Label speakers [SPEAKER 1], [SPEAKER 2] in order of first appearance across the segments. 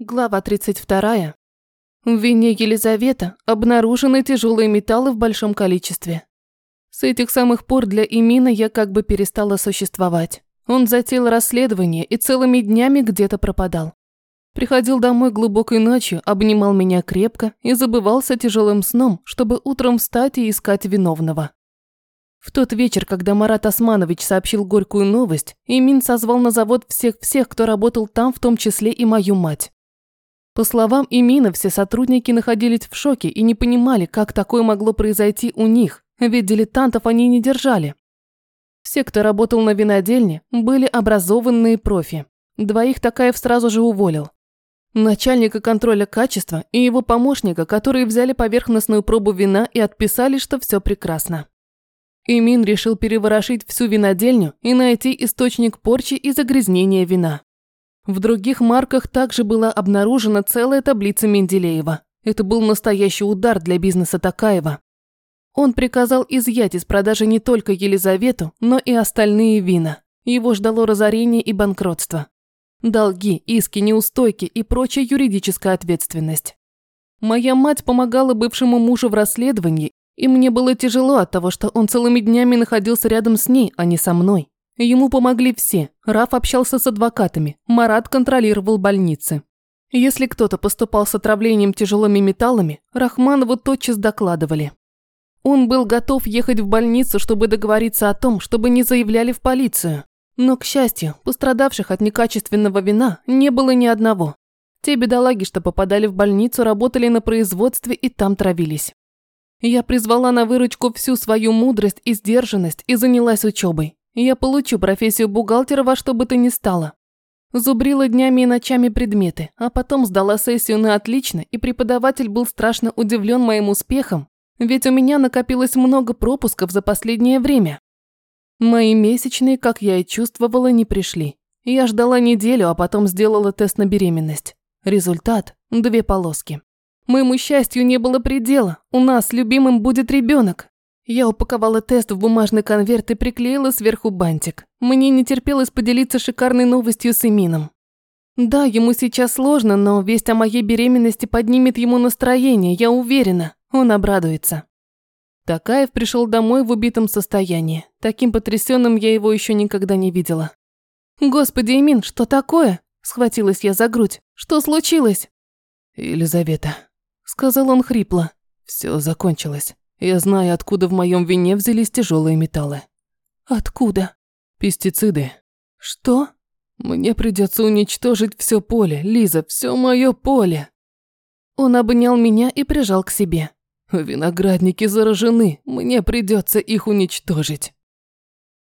[SPEAKER 1] Глава 32. В вине Елизавета обнаружены тяжелые металлы в большом количестве. С этих самых пор для Имина я как бы перестала существовать. Он затеял расследование и целыми днями где-то пропадал. Приходил домой глубокой ночью, обнимал меня крепко и забывался тяжелым сном, чтобы утром встать и искать виновного. В тот вечер, когда Марат Османович сообщил горькую новость, Имин созвал на завод всех-всех, кто работал там, в том числе и мою мать. По словам Имина, все сотрудники находились в шоке и не понимали, как такое могло произойти у них, ведь дилетантов они не держали. Все, кто работал на винодельне, были образованные профи. Двоих Такаев сразу же уволил. Начальника контроля качества и его помощника, которые взяли поверхностную пробу вина и отписали, что все прекрасно. Имин решил переворошить всю винодельню и найти источник порчи и загрязнения вина. В других марках также была обнаружена целая таблица Менделеева. Это был настоящий удар для бизнеса Такаева. Он приказал изъять из продажи не только Елизавету, но и остальные вина. Его ждало разорение и банкротство. Долги, иски, неустойки и прочая юридическая ответственность. Моя мать помогала бывшему мужу в расследовании, и мне было тяжело от того, что он целыми днями находился рядом с ней, а не со мной. Ему помогли все. Раф общался с адвокатами, Марат контролировал больницы. Если кто-то поступал с отравлением тяжелыми металлами, Рахманову тотчас докладывали. Он был готов ехать в больницу, чтобы договориться о том, чтобы не заявляли в полицию. Но, к счастью, пострадавших от некачественного вина не было ни одного. Те бедолаги, что попадали в больницу, работали на производстве и там травились. Я призвала на выручку всю свою мудрость и сдержанность и занялась учебой. Я получу профессию бухгалтера во что бы то ни стало. Зубрила днями и ночами предметы, а потом сдала сессию на отлично, и преподаватель был страшно удивлен моим успехом, ведь у меня накопилось много пропусков за последнее время. Мои месячные, как я и чувствовала, не пришли. Я ждала неделю, а потом сделала тест на беременность. Результат – две полоски. Моему счастью не было предела. У нас любимым будет ребенок. Я упаковала тест в бумажный конверт и приклеила сверху бантик. Мне не терпелось поделиться шикарной новостью с Эмином. Да, ему сейчас сложно, но весть о моей беременности поднимет ему настроение, я уверена. Он обрадуется. Такаев пришел домой в убитом состоянии. Таким потрясенным я его еще никогда не видела. «Господи, Эмин, что такое?» Схватилась я за грудь. «Что случилось?»
[SPEAKER 2] «Елизавета», — сказал он хрипло. Все закончилось. Я знаю, откуда в моем вине взялись тяжелые металлы.
[SPEAKER 1] Откуда?
[SPEAKER 2] Пестициды.
[SPEAKER 1] Что?
[SPEAKER 2] Мне придется уничтожить все поле, Лиза, все мое поле.
[SPEAKER 1] Он обнял меня и прижал к себе.
[SPEAKER 2] Виноградники заражены, мне придется их уничтожить.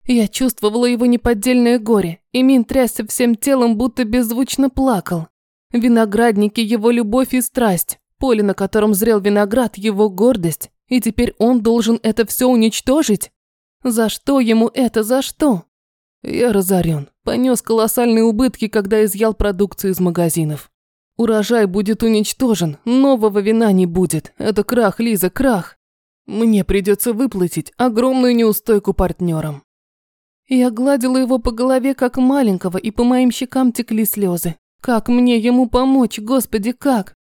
[SPEAKER 1] Я чувствовала его неподдельное горе, и Мин трясся всем телом, будто беззвучно плакал. Виноградники – его любовь и страсть, поле, на котором зрел виноград – его гордость, и теперь он должен это все уничтожить? За что ему это, за что?
[SPEAKER 2] Я разорен, понес колоссальные убытки, когда изъял продукцию из магазинов. Урожай будет уничтожен, нового вина не будет. Это крах, Лиза, крах. Мне придется выплатить огромную неустойку партнерам.
[SPEAKER 1] Я гладила его по голове, как маленького, и по моим щекам текли слезы. Как мне ему помочь, господи, как?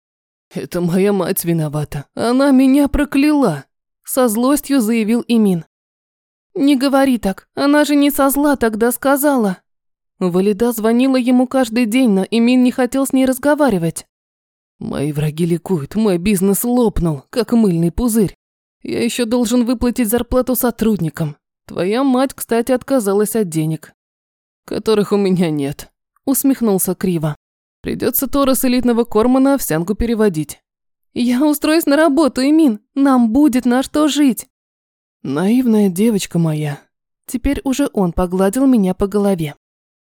[SPEAKER 2] «Это моя мать виновата. Она меня прокляла!» Со злостью заявил Имин.
[SPEAKER 1] «Не говори так. Она же не со зла тогда сказала».
[SPEAKER 2] Валида звонила ему каждый день, но Имин не хотел с ней разговаривать. «Мои враги ликуют. Мой бизнес лопнул, как мыльный пузырь. Я еще должен выплатить зарплату сотрудникам. Твоя мать, кстати, отказалась от денег, которых у меня нет», усмехнулся криво. Придется Тора с элитного корма на овсянку переводить.
[SPEAKER 1] Я устроюсь на работу, Эмин. Нам будет на что жить.
[SPEAKER 2] Наивная девочка моя. Теперь уже он погладил меня по голове.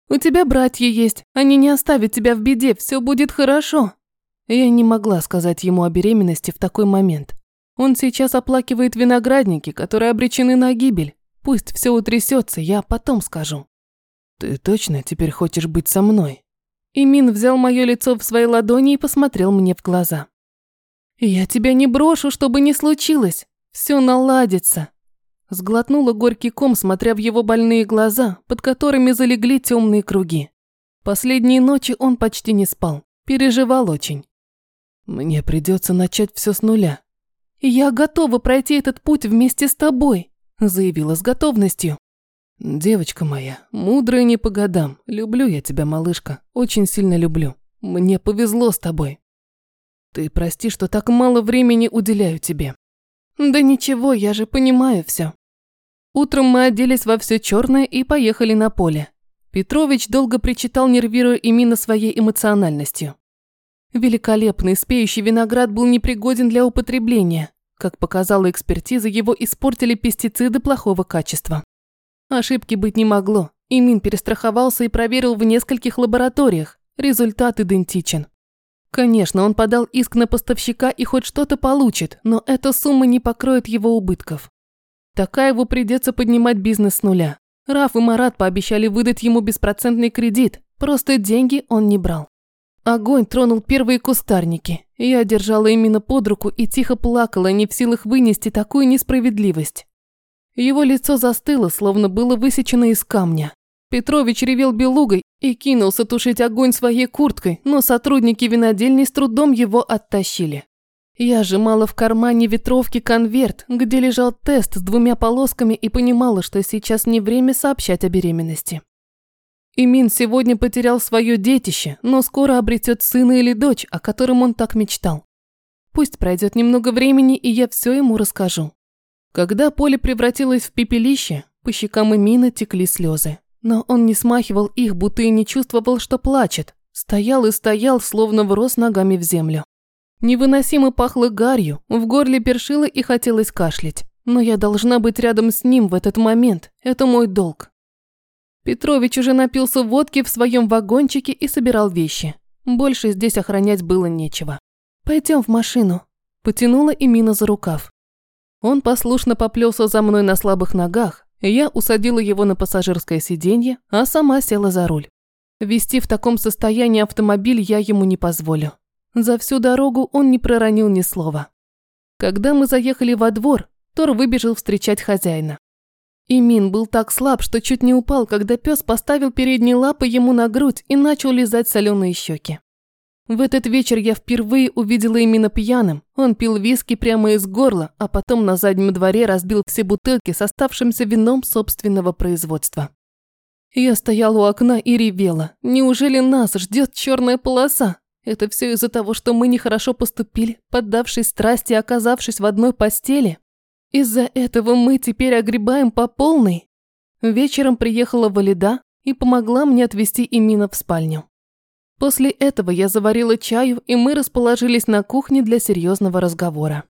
[SPEAKER 1] У тебя братья есть. Они не оставят тебя в беде. Все будет хорошо.
[SPEAKER 2] Я не могла сказать ему о беременности в такой момент. Он сейчас оплакивает виноградники, которые обречены на гибель. Пусть все утрясется, я потом скажу. Ты точно теперь хочешь быть со мной?
[SPEAKER 1] Имин взял мое лицо в свои ладони и посмотрел мне в глаза. «Я тебя не брошу, чтобы не случилось. Все наладится». Сглотнула горький ком, смотря в его больные глаза, под которыми залегли темные круги. Последние ночи он почти не спал. Переживал очень.
[SPEAKER 2] Мне придется начать все с нуля.
[SPEAKER 1] Я готова пройти этот путь вместе с тобой, заявила с готовностью.
[SPEAKER 2] Девочка моя, мудрая не по годам. Люблю я тебя, малышка. Очень сильно люблю. Мне повезло с тобой. Ты прости, что так мало времени уделяю тебе.
[SPEAKER 1] Да ничего, я же понимаю все. Утром мы оделись во все черное и поехали на поле. Петрович долго причитал, нервируя Имина своей эмоциональностью. Великолепный спеющий виноград был непригоден для употребления. Как показала экспертиза, его испортили пестициды плохого качества. Ошибки быть не могло. Имин перестраховался и проверил в нескольких лабораториях. Результат идентичен. Конечно, он подал иск на поставщика и хоть что-то получит, но эта сумма не покроет его убытков. Такаеву придется поднимать бизнес с нуля. Раф и Марат пообещали выдать ему беспроцентный кредит, просто деньги он не брал. Огонь тронул первые кустарники. Я держала именно под руку и тихо плакала, не в силах вынести такую несправедливость. Его лицо застыло, словно было высечено из камня. Петрович ревел белугой и кинулся тушить огонь своей курткой, но сотрудники винодельни с трудом его оттащили. Я сжимала в кармане ветровки конверт, где лежал тест с двумя полосками и понимала, что сейчас не время сообщать о беременности. Имин сегодня потерял свое детище, но скоро обретет сына или дочь, о котором он так мечтал. Пусть пройдет немного времени, и я все ему расскажу. Когда поле превратилось в пепелище, по щекам Имина текли слезы. Но он не смахивал их, будто и не чувствовал, что плачет. Стоял и стоял, словно врос ногами в землю. Невыносимо пахло гарью, в горле першило и хотелось кашлять. Но я должна быть рядом с ним в этот момент. Это мой долг. Петрович уже напился водки в своем вагончике и собирал вещи. Больше здесь охранять было нечего. Пойдем в машину. Потянула Имина за рукав. Он послушно поплелся за мной на слабых ногах, я усадила его на пассажирское сиденье, а сама села за руль. Вести в таком состоянии автомобиль я ему не позволю. За всю дорогу он не проронил ни слова. Когда мы заехали во двор, Тор выбежал встречать хозяина. Имин был так слаб, что чуть не упал, когда пес поставил передние лапы ему на грудь и начал лизать соленые щеки. В этот вечер я впервые увидела именно пьяным. Он пил виски прямо из горла, а потом на заднем дворе разбил все бутылки с оставшимся вином собственного производства. Я стояла у окна и ревела. Неужели нас ждет черная полоса? Это все из-за того, что мы нехорошо поступили, поддавшись страсти и оказавшись в одной постели? Из-за этого мы теперь огребаем по полной? Вечером приехала Валида и помогла мне отвезти Имина в спальню. После этого я заварила чаю, и мы расположились на кухне для серьезного разговора.